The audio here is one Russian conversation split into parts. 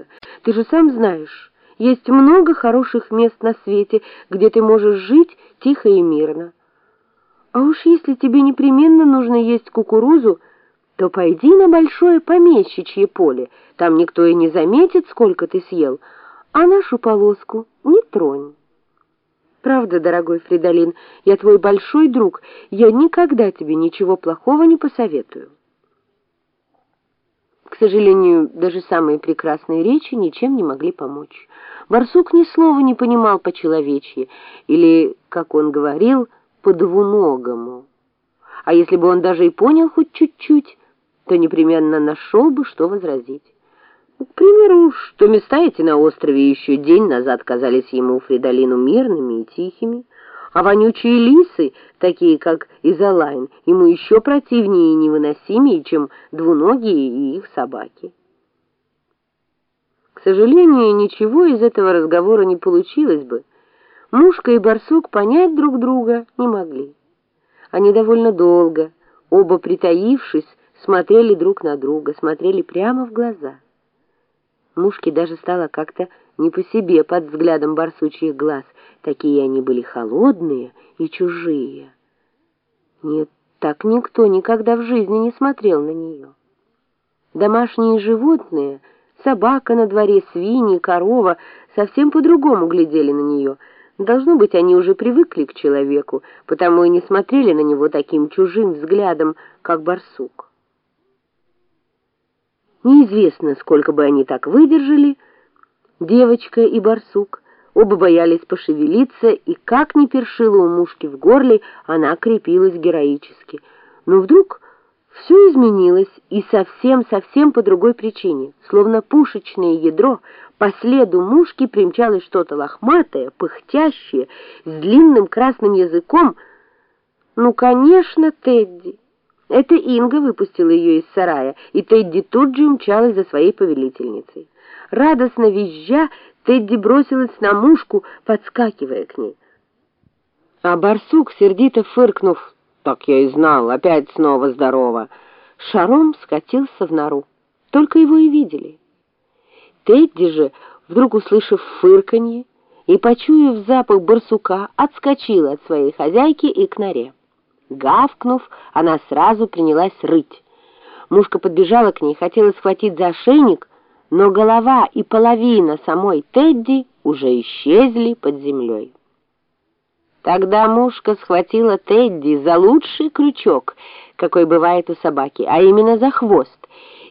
остаться. Ты же сам знаешь, есть много хороших мест на свете, где ты можешь жить тихо и мирно. А уж если тебе непременно нужно есть кукурузу, то пойди на большое помещичье поле, там никто и не заметит, сколько ты съел, а нашу полоску не тронь. Правда, дорогой Фридолин, я твой большой друг, я никогда тебе ничего плохого не посоветую. Сожалению, даже самые прекрасные речи ничем не могли помочь. Барсук ни слова не понимал по-человечьи, или, как он говорил, по-двуногому. А если бы он даже и понял хоть чуть-чуть, то непременно нашел бы, что возразить. К примеру, что места эти на острове еще день назад казались ему Фридолину мирными и тихими, а вонючие лисы, такие как Изолайн, ему еще противнее и невыносимее, чем двуногие и их собаки. К сожалению, ничего из этого разговора не получилось бы. Мушка и барсук понять друг друга не могли. Они довольно долго, оба притаившись, смотрели друг на друга, смотрели прямо в глаза. Мушке даже стало как-то не по себе под взглядом барсучьих глаз. Такие они были холодные и чужие. Нет, так никто никогда в жизни не смотрел на нее. Домашние животные, собака на дворе, свиньи, корова, совсем по-другому глядели на нее. Должно быть, они уже привыкли к человеку, потому и не смотрели на него таким чужим взглядом, как барсук. Неизвестно, сколько бы они так выдержали, девочка и барсук. Оба боялись пошевелиться, и как ни першила у мушки в горле, она крепилась героически. Но вдруг все изменилось, и совсем-совсем по другой причине. Словно пушечное ядро, по следу мушки примчалось что-то лохматое, пыхтящее, с длинным красным языком. Ну, конечно, Тедди. Это Инга выпустила ее из сарая, и Тедди тут же умчалась за своей повелительницей. Радостно визжа, Тедди бросилась на мушку, подскакивая к ней. А барсук, сердито фыркнув, «Так я и знал, опять снова здорово», шаром скатился в нору. Только его и видели. Тедди же, вдруг услышав фырканье и почуяв запах барсука, отскочила от своей хозяйки и к норе. Гавкнув, она сразу принялась рыть. Мушка подбежала к ней, хотела схватить за ошейник, но голова и половина самой Тедди уже исчезли под землей. Тогда мушка схватила Тедди за лучший крючок, какой бывает у собаки, а именно за хвост,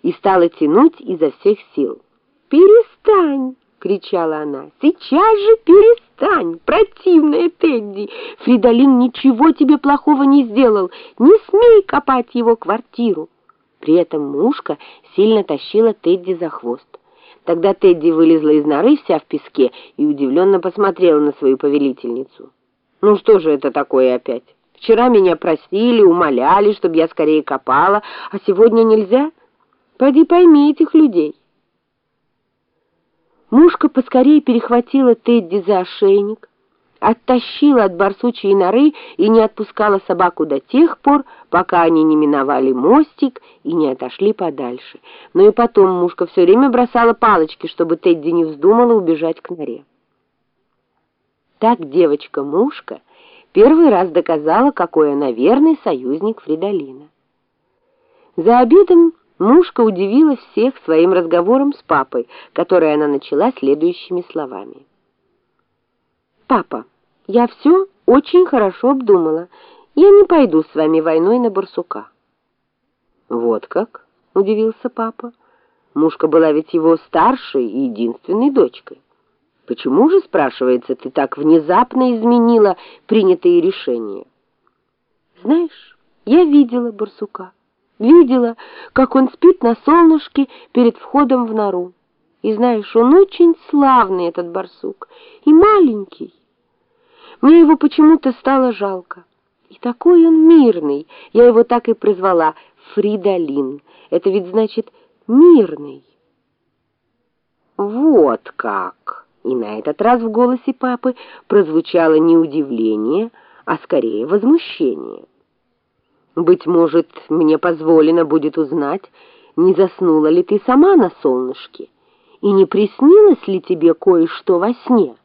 и стала тянуть изо всех сил. Кричала она. «Сейчас же перестань, противная Тедди! Фридолин ничего тебе плохого не сделал. Не смей копать его квартиру!» При этом мушка сильно тащила Тедди за хвост. Тогда Тедди вылезла из норы вся в песке и удивленно посмотрела на свою повелительницу. «Ну что же это такое опять? Вчера меня просили, умоляли, чтобы я скорее копала, а сегодня нельзя? Пойди пойми этих людей». Мушка поскорее перехватила Тедди за ошейник, оттащила от барсучьей норы и не отпускала собаку до тех пор, пока они не миновали мостик и не отошли подальше. Но и потом мушка все время бросала палочки, чтобы Тедди не вздумала убежать к норе. Так девочка-мушка первый раз доказала, какой она верный союзник Фридолина. За обедом Мушка удивила всех своим разговором с папой, который она начала следующими словами. «Папа, я все очень хорошо обдумала. Я не пойду с вами войной на барсука». «Вот как?» — удивился папа. Мушка была ведь его старшей и единственной дочкой. «Почему же, спрашивается, ты так внезапно изменила принятые решения?» «Знаешь, я видела барсука». Видела, как он спит на солнышке перед входом в нору. И знаешь, он очень славный, этот барсук, и маленький. Мне его почему-то стало жалко. И такой он мирный. Я его так и прозвала Фридолин. Это ведь значит «мирный». Вот как! И на этот раз в голосе папы прозвучало не удивление, а скорее возмущение. Быть может, мне позволено будет узнать, не заснула ли ты сама на солнышке, и не приснилось ли тебе кое-что во сне?»